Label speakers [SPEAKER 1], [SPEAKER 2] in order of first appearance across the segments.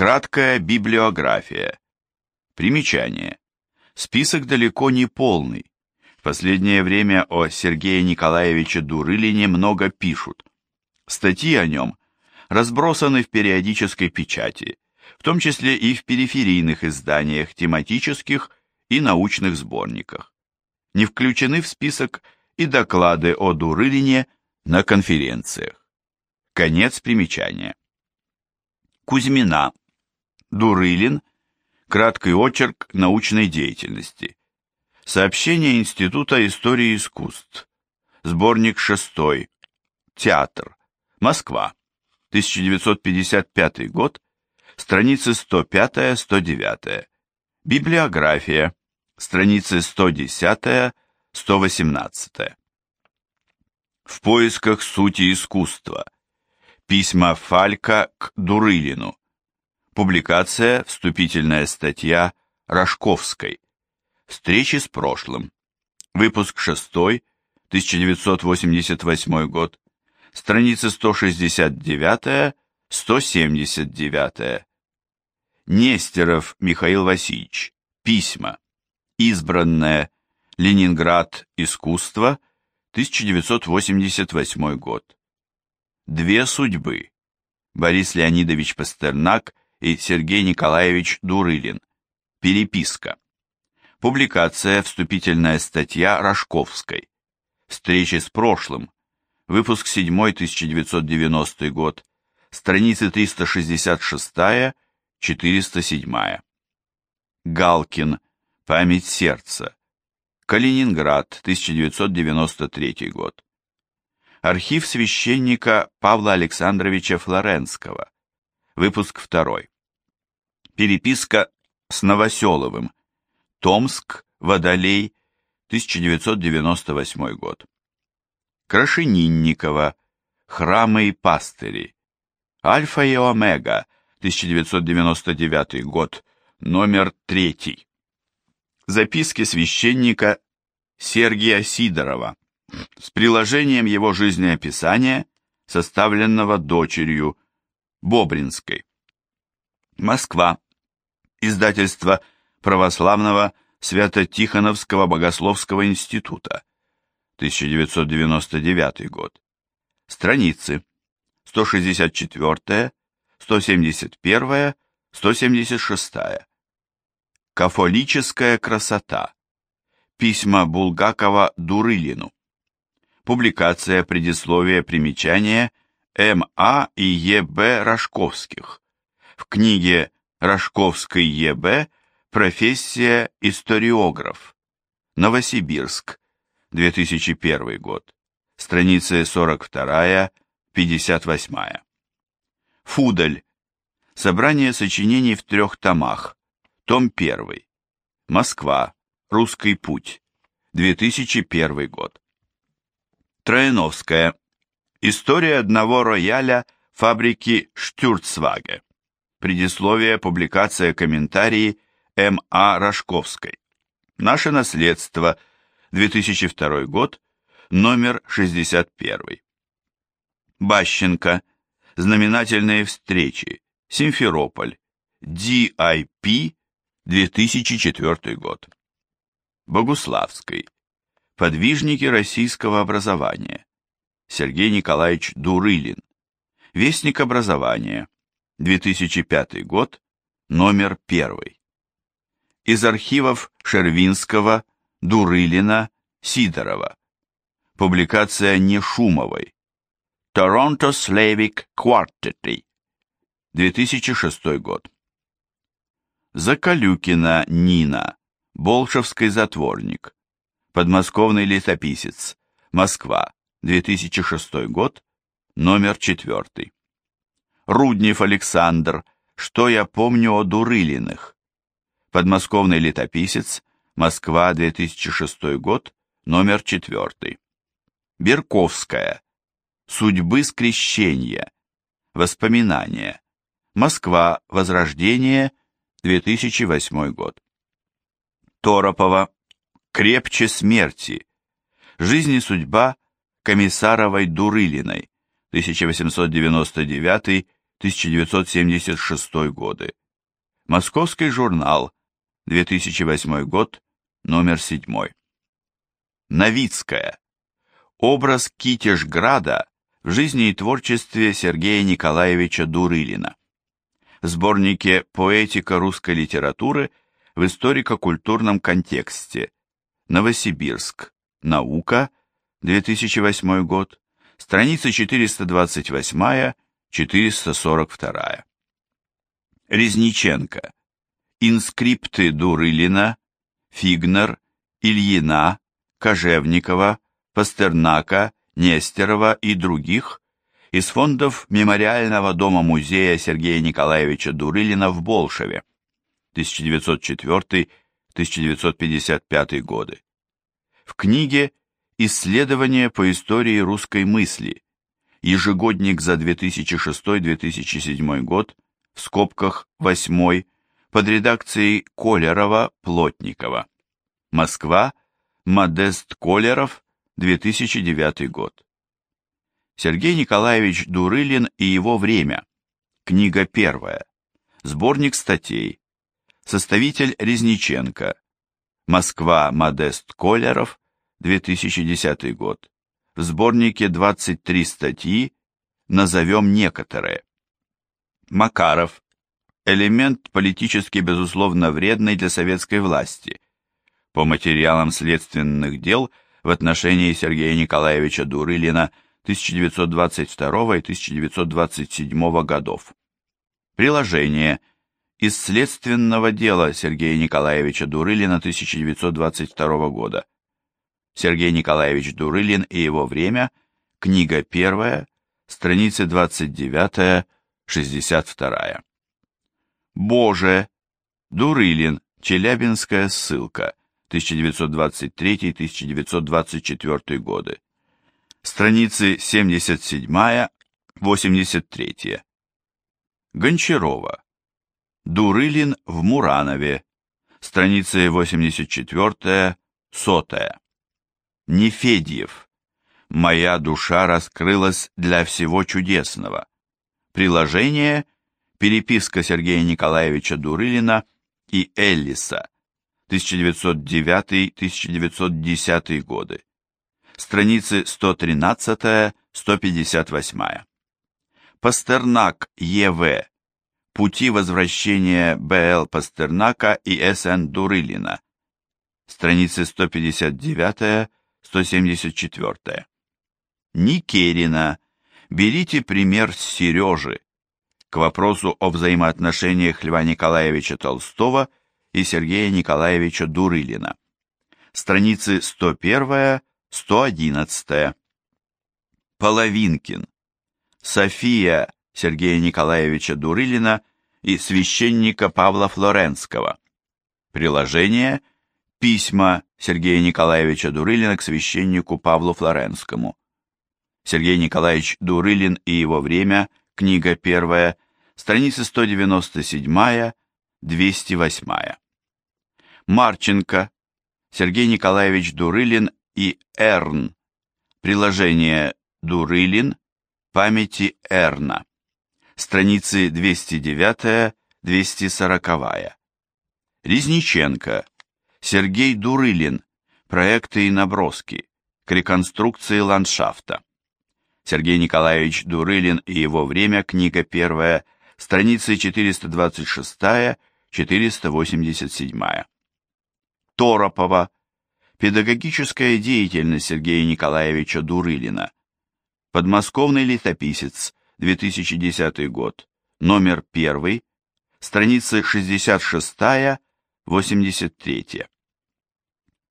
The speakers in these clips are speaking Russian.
[SPEAKER 1] Краткая библиография. Примечание. Список далеко не полный. В последнее время о Сергее Николаевиче Дурылине много пишут. Статьи о нем разбросаны в периодической печати, в том числе и в периферийных изданиях, тематических и научных сборниках. Не включены в список и доклады о Дурылине на конференциях. Конец примечания. Кузьмина. Дурылин. Краткий очерк научной деятельности. Сообщение Института истории искусств. Сборник 6. Театр. Москва. 1955 год. Страницы 105-109. Библиография. Страницы 110-118. В поисках сути искусства. Письма Фалька к Дурылину. Публикация, вступительная статья Рожковской. Встречи с прошлым. Выпуск 6, 1988 год. Страницы 169-179. Нестеров Михаил Васильевич. Письма. Избранное. Ленинград. Искусство. 1988 год. Две судьбы. Борис Леонидович Пастернак и Сергей Николаевич Дурылин. Переписка. Публикация, вступительная статья Рожковской. Встречи с прошлым. Выпуск 7, 1990 год. Страницы 366-407. Галкин. Память сердца. Калининград, 1993 год. Архив священника Павла Александровича Флоренского. Выпуск 2. Переписка с Новоселовым. Томск, Водолей, 1998 год. Крашенинникова. Храмы и пастыри. Альфа и Омега, 1999 год, номер 3. Записки священника Сергия Сидорова с приложением его жизнеописания, составленного дочерью Бобринской. Москва. Издательство Православного Свято-Тихоновского Богословского института. 1999 год. Страницы 164, 171, 176. Кафолическая красота. Письма Булгакова Дурылину. Публикация предисловия примечания М.А. и Е.Б. Рожковских. В книге Рожковской Е.Б. Профессия историограф. Новосибирск. 2001 год. Страницы 42-58. Фудель. Собрание сочинений в трех томах. Том 1. Москва. Русский путь. 2001 год. Трояновская. История одного рояля фабрики Штюрцваге. Предисловие, публикация, комментарии М.А. Рожковской. Наше наследство. 2002 год. Номер 61. Бащенко. Знаменательные встречи. Симферополь. DIP. 2004 год. Богуславской. Подвижники российского образования. Сергей Николаевич Дурылин. Вестник образования. 2005 год. Номер 1. Из архивов Шервинского, Дурылина, Сидорова. Публикация Нешумовой. Торонто Slavic Quarterly. 2006 год. Закалюкина Нина. Болшевский затворник. Подмосковный летописец. Москва. 2006 год. Номер 4. Руднев Александр. Что я помню о Дурылиных. Подмосковный летописец. Москва. 2006 год. Номер 4. Берковская. Судьбы скрещения. Воспоминания. Москва. Возрождение. 2008 год. Торопова крепче смерти. Жизнь и судьба Комиссаровой Дурылиной, 1976 годы. Московский журнал, 2008 год, номер 7. Новицкая. Образ Китежграда в жизни и творчестве Сергея Николаевича Дурылина. В сборнике «Поэтика русской литературы» в историко-культурном контексте. Новосибирск. Наука. 2008 год. Страница 428-442. Резниченко. Инскрипты Дурылина, Фигнер, Ильина, Кожевникова, Пастернака, Нестерова и других из фондов Мемориального дома-музея Сергея Николаевича Дурылина в Болшеве 1904-1955 годы. В книге «Исследования по истории русской мысли», ежегодник за 2006-2007 год, в скобках 8 под редакцией Колерова-Плотникова. Москва, Модест Колеров, 2009 год. Сергей Николаевич Дурылин и его время. Книга первая. Сборник статей. Составитель Резниченко. Москва, Модест Колеров, 2010 год. В сборнике 23 статьи, назовем некоторые. Макаров. Элемент политически безусловно вредный для советской власти. По материалам следственных дел в отношении Сергея Николаевича Дурылина 1922 и 1927 годов. Приложение. Из следственного дела Сергея Николаевича Дурылина 1922 года. Сергей Николаевич Дурылин и его время. Книга 1. Страницы 29-62. Боже. Дурылин. Челябинская ссылка. 1923-1924 годы страницы 77-83. Гончарова. Дурылин в Муранове, страницы 84-100. Нефедьев. Моя душа раскрылась для всего чудесного. Приложение Переписка Сергея Николаевича Дурылина и Эллиса, 1909-1910 годы страницы 113-158. Пастернак Е.В. Пути возвращения Б.Л. Пастернака и С.Н. Дурылина. Страницы 159-174. Никерина. Берите пример с Сережи. К вопросу о взаимоотношениях Льва Николаевича Толстого и Сергея Николаевича Дурылина. Страницы 101 111. Половинкин. София Сергея Николаевича Дурылина и священника Павла Флоренского. Приложение Письма Сергея Николаевича Дурылина к священнику Павлу Флоренскому. Сергей Николаевич Дурылин и его время, книга первая, страницы 197-208. Марченко, Сергей Николаевич Дурылин и Эрн. Приложение Дурылин. Памяти Эрна. Страницы 209-240. Резниченко. Сергей Дурылин. Проекты и наброски. К реконструкции ландшафта. Сергей Николаевич Дурылин и его время. Книга первая. Страницы 426-487. Торопова. Педагогическая деятельность Сергея Николаевича Дурылина. Подмосковный летописец, 2010 год, номер 1, страницы 66-83.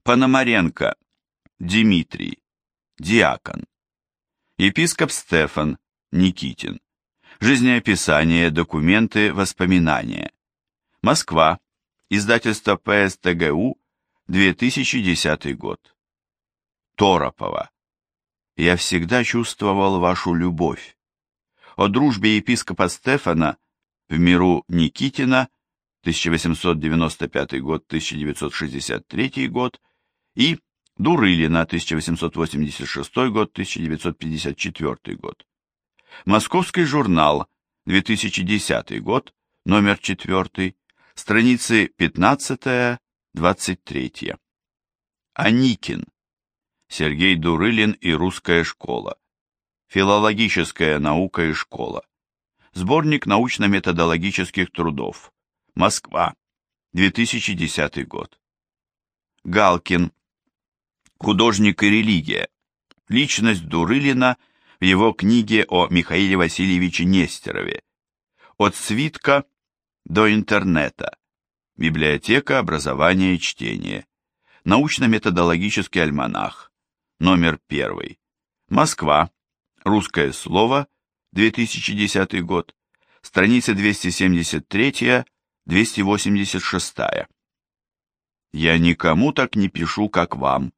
[SPEAKER 1] Пономаренко, Дмитрий, диакон. Епископ Стефан, Никитин. Жизнеописание, документы, воспоминания. Москва. Издательство ПСТГУ 2010 год. Торопова. Я всегда чувствовал вашу любовь. О дружбе епископа Стефана в миру Никитина 1895 год, 1963 год и Дурылина 1886 год, 1954 год. Московский журнал, 2010 год, номер 4, страницы 15-23. Аникин. Сергей Дурылин и русская школа. Филологическая наука и школа. Сборник научно-методологических трудов. Москва. 2010 год. Галкин. Художник и религия. Личность Дурылина в его книге о Михаиле Васильевиче Нестерове. От свитка до интернета. Библиотека образования и чтения. Научно-методологический альманах. Номер 1. Москва. Русское слово. 2010 год. Страница 273-286. Я никому так не пишу, как вам.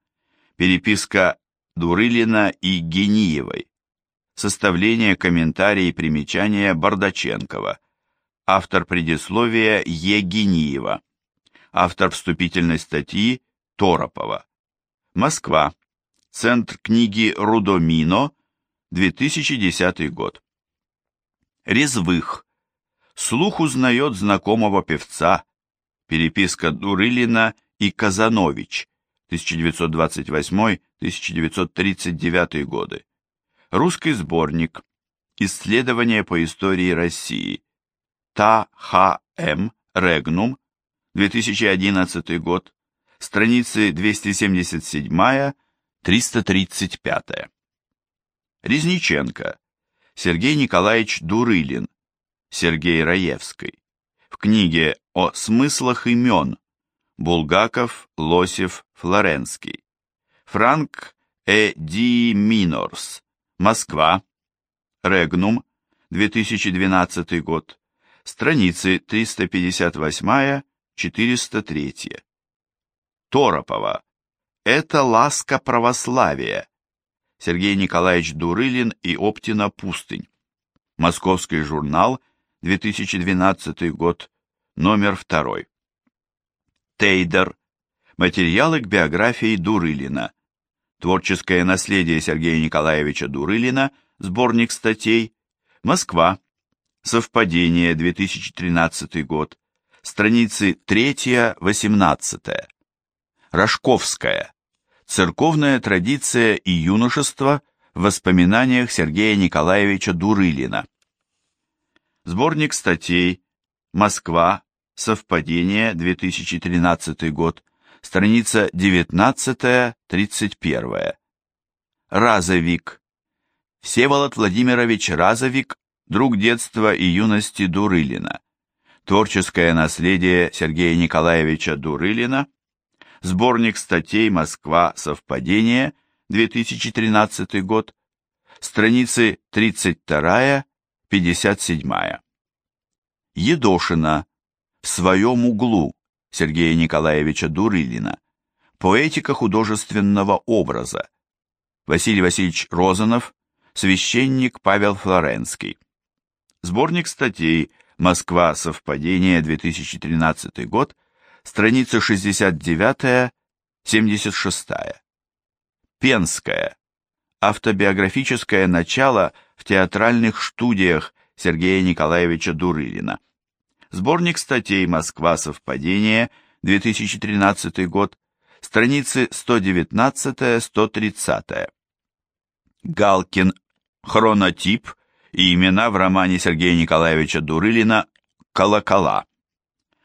[SPEAKER 1] Переписка Дурылина и Гениевой. Составление, комментарии и примечания Бардаченкова. Автор предисловия Е. Гениева. Автор вступительной статьи Торопова. Москва. Центр книги Рудомино, 2010 год. Резвых. Слух узнает знакомого певца. Переписка Дурылина и Казанович, 1928-1939 годы. Русский сборник. Исследования по истории России. Та Х. М. Регнум, 2011 год. Страницы 277-335. Резниченко. Сергей Николаевич Дурылин. Сергей Раевской. В книге о смыслах имен. Булгаков, Лосев, Флоренский. Франк Э. Ди Минорс. Москва. Регнум. 2012 год. Страницы 358-403. Торопова. Это ласка православия. Сергей Николаевич Дурылин и Оптина Пустынь. Московский журнал, 2012 год, номер 2. Тейдер. Материалы к биографии Дурылина. Творческое наследие Сергея Николаевича Дурылина, сборник статей, Москва, Совпадение, 2013 год, страницы 3-18. Рожковская. Церковная традиция и юношество в воспоминаниях Сергея Николаевича Дурылина. Сборник статей Москва, Совпадение, 2013 год, страница 19-31. Разовик. Всеволод Владимирович Разовик, друг детства и юности Дурылина. Творческое наследие Сергея Николаевича Дурылина. Сборник статей «Москва. Совпадение», 2013 год. Страницы 32-57. Едошина. В своем углу. Сергея Николаевича Дурылина, поэтика художественного образа, Василий Васильевич Розанов, священник Павел Флоренский. Сборник статей «Москва. Совпадение. 2013 год», страница 69-76. Пенская. Автобиографическое начало в театральных студиях Сергея Николаевича Дурылина. Сборник статей «Москва. Совпадение», 2013 год, страницы 119-130. Галкин. Хронотип и имена в романе Сергея Николаевича Дурылина «Колокола».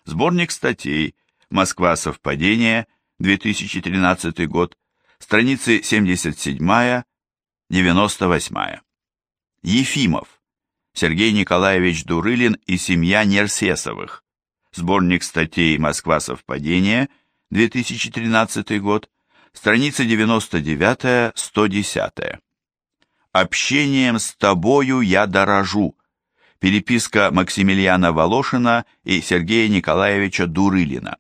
[SPEAKER 1] Сборник статей «Москва. Совпадение», 2013 год, страницы 77-98. Ефимов. Сергей Николаевич Дурылин и семья Нерсесовых. Сборник статей «Москва. Совпадение», 2013 год, страница 99-110. «Общением с тобою я дорожу». Переписка Максимилиана Волошина и Сергея Николаевича Дурылина.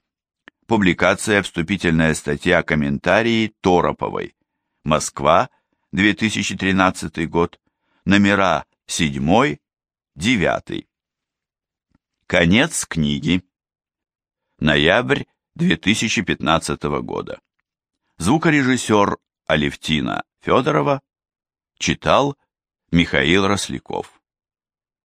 [SPEAKER 1] Публикация «Вступительная статья комментарии Тороповой». Москва, 2013 год. Номера 7, Девятый. Конец книги. Ноябрь 2015 года. Звукорежиссер Алевтина Федорова читал Михаил Росляков.